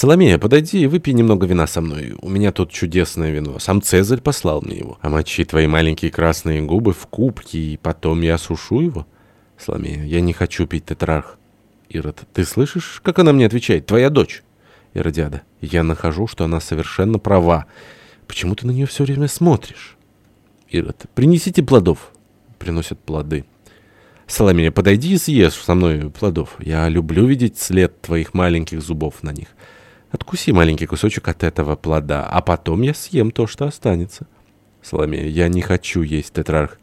Соломея, подойди и выпей немного вина со мной. У меня тут чудесное вино. Сам Цезарь послал мне его. А мочи твои маленькие красные губы в кубки, и потом я сушу его. Соломея, я не хочу пить тетрарх. Ирод, ты слышишь, как она мне отвечает? Твоя дочь. Иродиада, я нахожу, что она совершенно права. Почему ты на нее все время смотришь? Ирод, принесите плодов. Приносят плоды. Соломея, подойди и съешь со мной плодов. Я люблю видеть след твоих маленьких зубов на них. Откуси маленький кусочек от этого плода, а потом я съем то, что останется. Соломея, я не хочу есть тетрарх.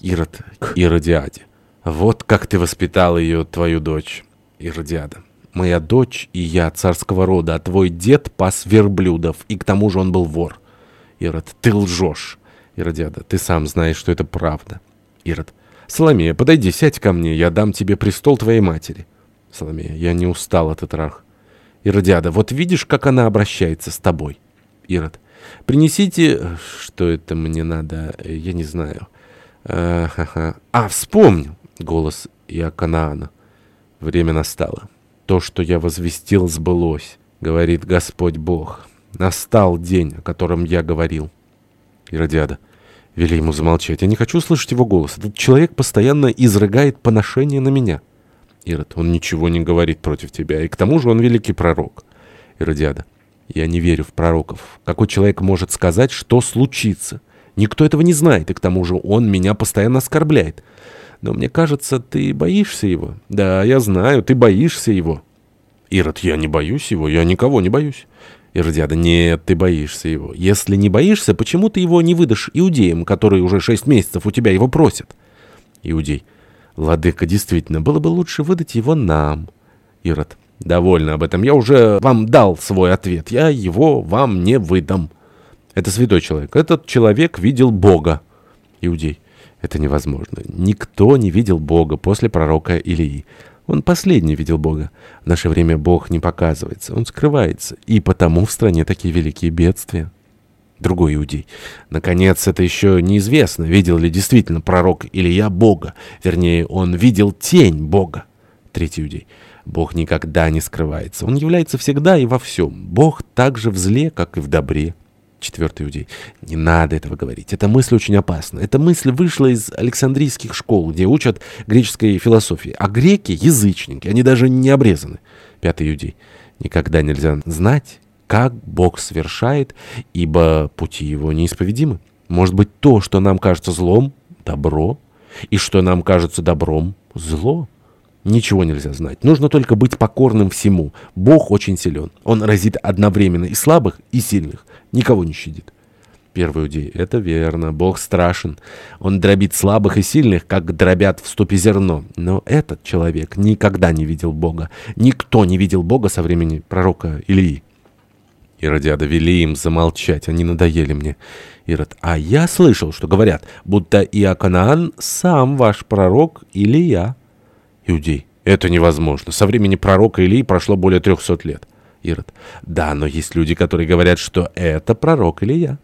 Ирод к Иродиаде. Вот как ты воспитал ее, твою дочь. Иродиада. Моя дочь и я царского рода, а твой дед пас верблюдов, и к тому же он был вор. Ирод, ты лжешь. Иродиада, ты сам знаешь, что это правда. Ирод, Соломея, подойди, сядь ко мне, я дам тебе престол твоей матери. Соломея, я не устал от Итрах. Иродиада, вот видишь, как она обращается с тобой. Ирод, принесите... Что это мне надо? Я не знаю. А, ха а вспомнил. Голос Иоканаана. Время настало. То, что я возвестил, сбылось, говорит Господь Бог. Настал день, о котором я говорил. Иродиада. Вели ему замолчать. Я не хочу слышать его голос. Этот человек постоянно изрыгает поношение на меня. Ирод, он ничего не говорит против тебя, и к тому же он великий пророк. Иродиада, я не верю в пророков. Какой человек может сказать, что случится? Никто этого не знает, и к тому же он меня постоянно оскорбляет. Но мне кажется, ты боишься его. Да, я знаю, ты боишься его. Ирод, я не боюсь его, я никого не боюсь. Иродиада, нет, ты боишься его. Если не боишься, почему ты его не выдашь иудеям, которые уже шесть месяцев у тебя его просят? Иудей, Владыка, действительно, было бы лучше выдать его нам. Ирод, довольно об этом. Я уже вам дал свой ответ. Я его вам не выдам. Это святой человек. Этот человек видел Бога. Иудей, это невозможно. Никто не видел Бога после пророка Илии. Он последний видел Бога. В наше время Бог не показывается, Он скрывается. И потому в стране такие великие бедствия. Другой иудей. Наконец, это еще неизвестно, видел ли действительно пророк Илья Бога. Вернее, он видел тень Бога. Третий иудей. Бог никогда не скрывается. Он является всегда и во всем. Бог так же в зле, как и в добре. Четвертый иудей. Не надо этого говорить. Эта мысль очень опасна. Эта мысль вышла из Александрийских школ, где учат греческой философии. А греки — язычники, они даже не обрезаны. Пятый иудей. Никогда нельзя знать, как Бог совершает, ибо пути его неисповедимы. Может быть, то, что нам кажется злом — добро, и что нам кажется добром — зло. Ничего нельзя знать. Нужно только быть покорным всему. Бог очень силен. Он разит одновременно и слабых, и сильных никого не щадит. Первый иудей. Это верно. Бог страшен. Он дробит слабых и сильных, как дробят в ступе зерно. Но этот человек никогда не видел Бога. Никто не видел Бога со времени пророка Илии. Иродиада вели им замолчать. Они надоели мне. Ирод. А я слышал, что говорят, будто Иоканаан сам ваш пророк Илия. Иудей. Это невозможно. Со времени пророка Илии прошло более трехсот лет. Ирод. Да, но есть люди, которые говорят, что это пророк Илья.